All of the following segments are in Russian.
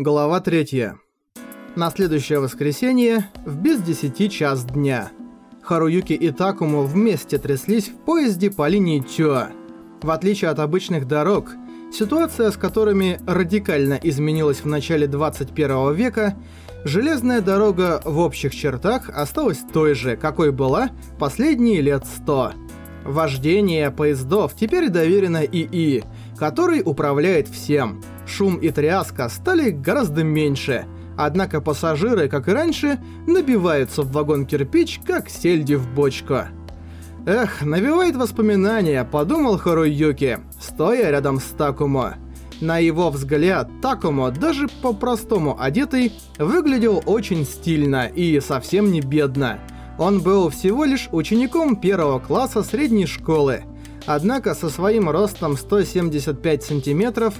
Глава 3. На следующее воскресенье, в без десяти час дня. Харуюки и Такому вместе тряслись в поезде по линии Чо. В отличие от обычных дорог, ситуация с которыми радикально изменилась в начале 21 века, железная дорога в общих чертах осталась той же, какой была последние лет 100. Вождение поездов теперь доверено ИИ, который управляет всем – шум и тряска стали гораздо меньше, однако пассажиры, как и раньше, набиваются в вагон кирпич, как сельди в бочку. Эх, навевает воспоминания, подумал Харуюки, стоя рядом с Такумо. На его взгляд, Такумо, даже по-простому одетый, выглядел очень стильно и совсем не бедно. Он был всего лишь учеником первого класса средней школы. Однако со своим ростом 175 сантиметров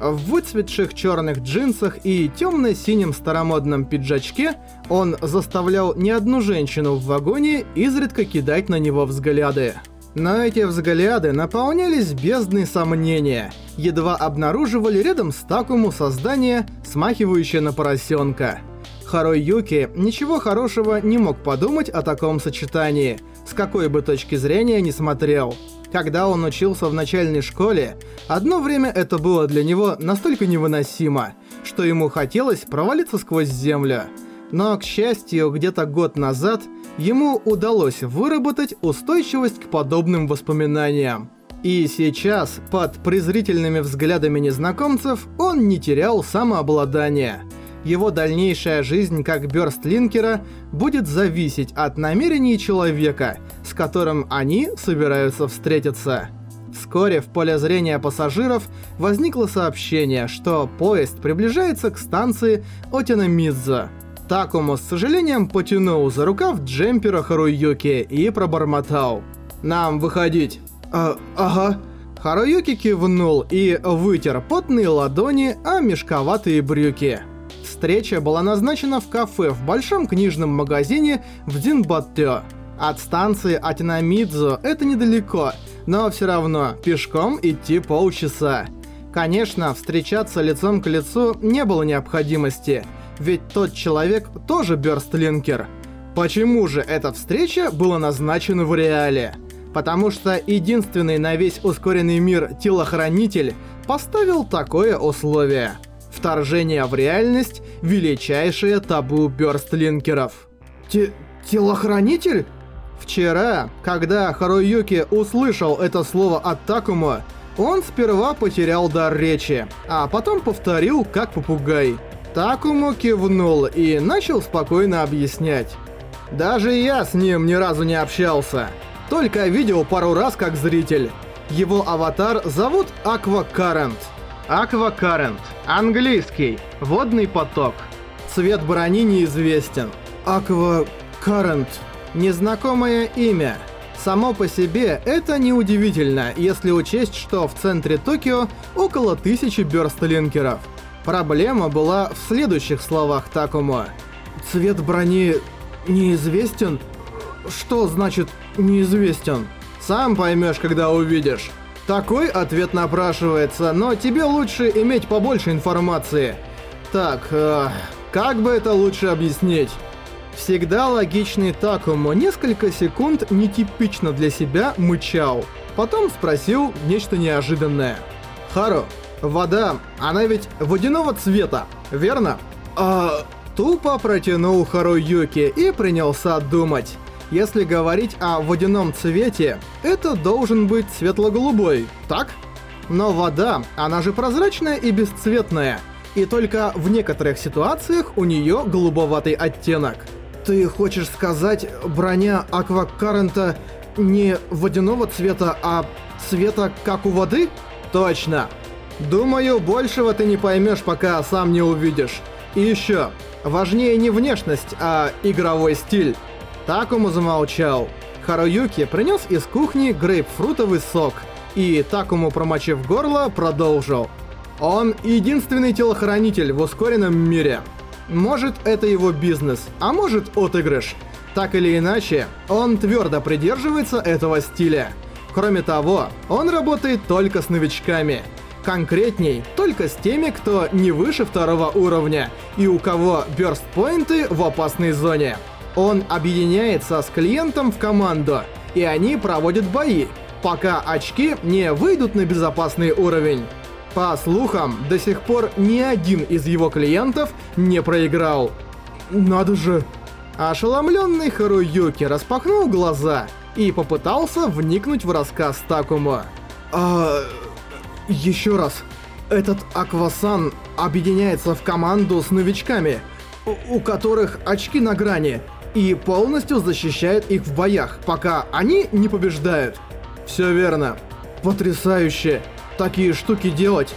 в выцветших черных джинсах и темно-синем старомодном пиджачке он заставлял не одну женщину в вагоне изредка кидать на него взгляды. Но эти взгляды наполнялись бездной сомнения, едва обнаруживали рядом с Такому создание, смахивающее на поросенка. Харой Юки ничего хорошего не мог подумать о таком сочетании, с какой бы точки зрения ни смотрел. Когда он учился в начальной школе, одно время это было для него настолько невыносимо, что ему хотелось провалиться сквозь землю. Но, к счастью, где-то год назад ему удалось выработать устойчивость к подобным воспоминаниям. И сейчас, под презрительными взглядами незнакомцев, он не терял самообладания – его дальнейшая жизнь как бёрстлинкера будет зависеть от намерений человека, с которым они собираются встретиться. Вскоре в поле зрения пассажиров возникло сообщение, что поезд приближается к станции Отинамидзо. Такому с сожалением потянул за рукав джемпера Харуюки и пробормотал. «Нам выходить». «А, ага». Харуюки кивнул и вытер потные ладони о мешковатые брюки. Встреча была назначена в кафе в большом книжном магазине в Динбаттё. От станции Атинамидзу это недалеко, но все равно пешком идти полчаса. Конечно, встречаться лицом к лицу не было необходимости, ведь тот человек тоже бёрстлинкер. Почему же эта встреча была назначена в реале? Потому что единственный на весь ускоренный мир телохранитель поставил такое условие – Вторжение в реальность – величайшее табу бёрстлинкеров. Те телохранитель? Вчера, когда Харуюки услышал это слово от Такума, он сперва потерял дар речи, а потом повторил как попугай. Такому кивнул и начал спокойно объяснять. Даже я с ним ни разу не общался. Только видел пару раз как зритель. Его аватар зовут Аква Карент. Аквакарент. Английский. Водный поток. Цвет брони неизвестен. Аквакарент. Незнакомое имя. Само по себе это неудивительно, если учесть, что в центре Токио около тысячи бёрстлинкеров. Проблема была в следующих словах Такумо. Цвет брони неизвестен? Что значит неизвестен? Сам поймешь, когда увидишь. Такой ответ напрашивается, но тебе лучше иметь побольше информации. Так, э, как бы это лучше объяснить? Всегда логичный Такому несколько секунд нетипично для себя мычал. Потом спросил нечто неожиданное. Хару, вода, она ведь водяного цвета, верно? А... Тупо протянул Хару Юки и принялся думать. Если говорить о водяном цвете, это должен быть светло-голубой, так? Но вода, она же прозрачная и бесцветная, и только в некоторых ситуациях у нее голубоватый оттенок. Ты хочешь сказать, броня Аквакарента не водяного цвета, а цвета как у воды? Точно. Думаю, большего ты не поймешь, пока сам не увидишь. И еще, важнее не внешность, а игровой стиль. Такому замолчал. Харуюки принес из кухни грейпфрутовый сок, и Такому, промочив горло, продолжил. Он единственный телохранитель в ускоренном мире. Может, это его бизнес, а может, отыгрыш. Так или иначе, он твердо придерживается этого стиля. Кроме того, он работает только с новичками. Конкретней, только с теми, кто не выше второго уровня и у кого бёрст-поинты в опасной зоне. Он объединяется с клиентом в команду, и они проводят бои, пока очки не выйдут на безопасный уровень. По слухам, до сих пор ни один из его клиентов не проиграл. Надо же. Ошеломленный Харуюки распахнул глаза и попытался вникнуть в рассказ Такумо. А... Еще раз. Этот Аквасан объединяется в команду с новичками, у, у которых очки на грани, и полностью защищает их в боях, пока они не побеждают. Все верно. Потрясающе такие штуки делать.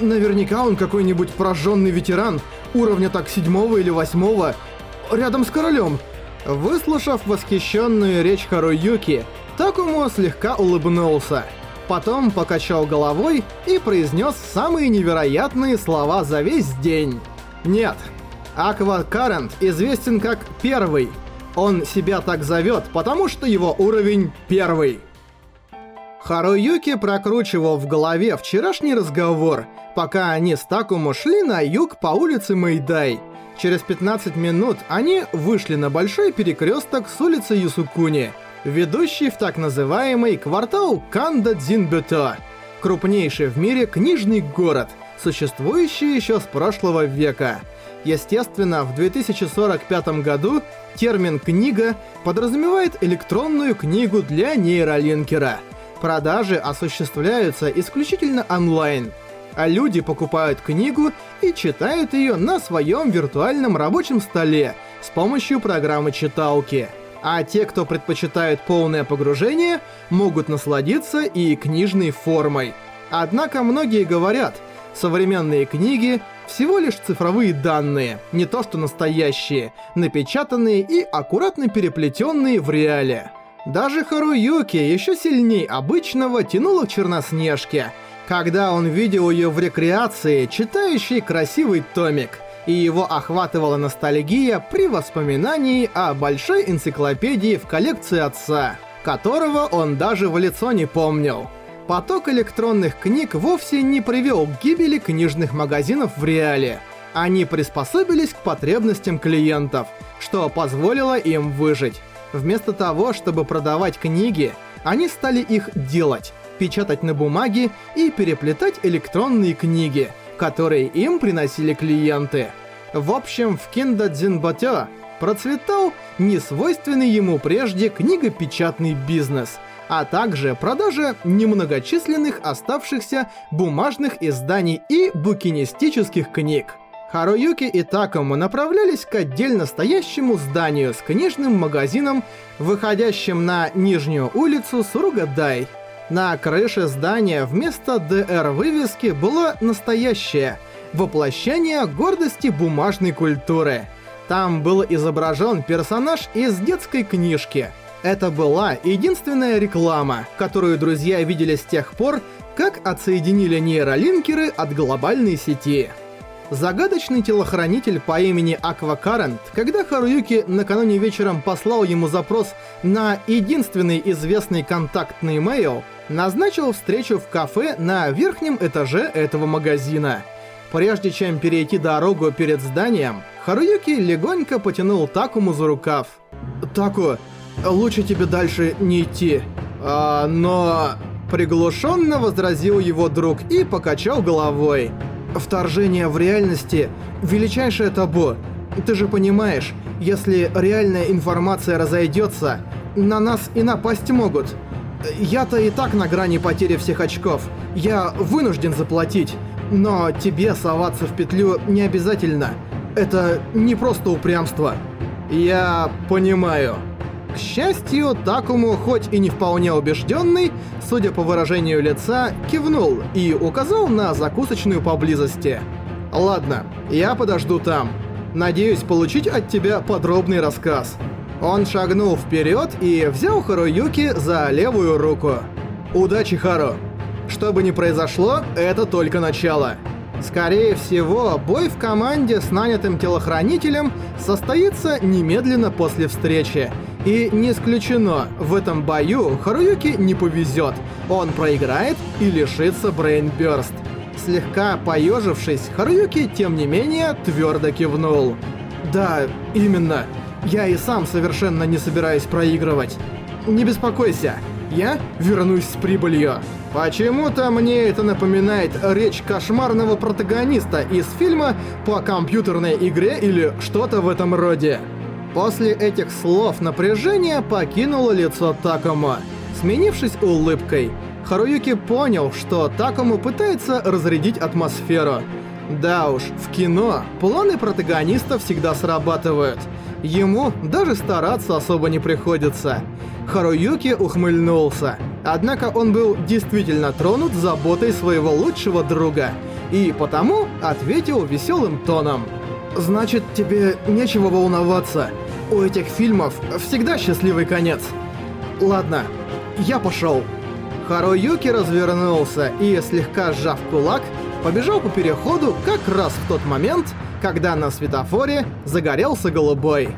Наверняка он какой-нибудь прожженный ветеран уровня так седьмого или восьмого, рядом с королем. Выслушав восхищенную речь Харуюки, Такому слегка улыбнулся. Потом покачал головой и произнес самые невероятные слова за весь день. Нет, Аква Карент известен как Первый. Он себя так зовет, потому что его уровень Первый. Харуюки прокручивал в голове вчерашний разговор, пока они с Такому шли на юг по улице Мэйдай. Через 15 минут они вышли на большой перекресток с улицы Юсукуни, ведущий в так называемый квартал Канда-Дзинбюто, крупнейший в мире книжный город, существующий еще с прошлого века. Естественно, в 2045 году термин «книга» подразумевает электронную книгу для нейролинкера — Продажи осуществляются исключительно онлайн, а люди покупают книгу и читают ее на своем виртуальном рабочем столе с помощью программы читалки. А те, кто предпочитают полное погружение, могут насладиться и книжной формой. Однако многие говорят, современные книги всего лишь цифровые данные, не то что настоящие, напечатанные и аккуратно переплетенные в реале. Даже Харуюки еще сильней обычного тянуло к Черноснежке, когда он видел ее в рекреации, читающей красивый томик, и его охватывала ностальгия при воспоминании о большой энциклопедии в коллекции отца, которого он даже в лицо не помнил. Поток электронных книг вовсе не привел к гибели книжных магазинов в реале. Они приспособились к потребностям клиентов, что позволило им выжить. Вместо того, чтобы продавать книги, они стали их делать, печатать на бумаге и переплетать электронные книги, которые им приносили клиенты. В общем, в Кинда Дзинбатё процветал несвойственный ему прежде книгопечатный бизнес, а также продажа немногочисленных оставшихся бумажных изданий и букинистических книг. Харуюки и Такому направлялись к отдельно стоящему зданию с книжным магазином, выходящим на нижнюю улицу Суругадай. На крыше здания вместо ДР-вывески было настоящее воплощение гордости бумажной культуры. Там был изображен персонаж из детской книжки. Это была единственная реклама, которую друзья видели с тех пор, как отсоединили нейролинкеры от глобальной сети. Загадочный телохранитель по имени Аквакарент, когда Харуюки накануне вечером послал ему запрос на единственный известный контактный мейл, назначил встречу в кафе на верхнем этаже этого магазина. Прежде чем перейти дорогу перед зданием, Харуюки легонько потянул Такому за рукав. «Таку, лучше тебе дальше не идти. А, но...» Приглушенно возразил его друг и покачал головой. Вторжение в реальности – величайшее табу. Ты же понимаешь, если реальная информация разойдется, на нас и напасть могут. Я-то и так на грани потери всех очков. Я вынужден заплатить. Но тебе соваться в петлю не обязательно. Это не просто упрямство. Я понимаю. К счастью, Такому, хоть и не вполне убежденный, судя по выражению лица, кивнул и указал на закусочную поблизости. «Ладно, я подожду там. Надеюсь получить от тебя подробный рассказ». Он шагнул вперед и взял Харуюки за левую руку. «Удачи, Хару! Что бы ни произошло, это только начало». Скорее всего, бой в команде с нанятым телохранителем состоится немедленно после встречи, и не исключено, в этом бою Харуюки не повезет. Он проиграет и лишится Брейнбёрст. Слегка поежившись, Харуюки, тем не менее, твердо кивнул. «Да, именно. Я и сам совершенно не собираюсь проигрывать. Не беспокойся, я вернусь с прибылью». Почему-то мне это напоминает речь кошмарного протагониста из фильма по компьютерной игре или что-то в этом роде. После этих слов напряжение покинуло лицо Такома, сменившись улыбкой. Харуюки понял, что Такому пытается разрядить атмосферу. Да уж, в кино планы протагониста всегда срабатывают. Ему даже стараться особо не приходится. Харуюки ухмыльнулся. Однако он был действительно тронут заботой своего лучшего друга. И потому ответил веселым тоном. «Значит, тебе нечего волноваться. У этих фильмов всегда счастливый конец. Ладно, я пошел. Харуюки развернулся и, слегка сжав кулак, побежал по переходу как раз в тот момент, когда на светофоре загорелся голубой.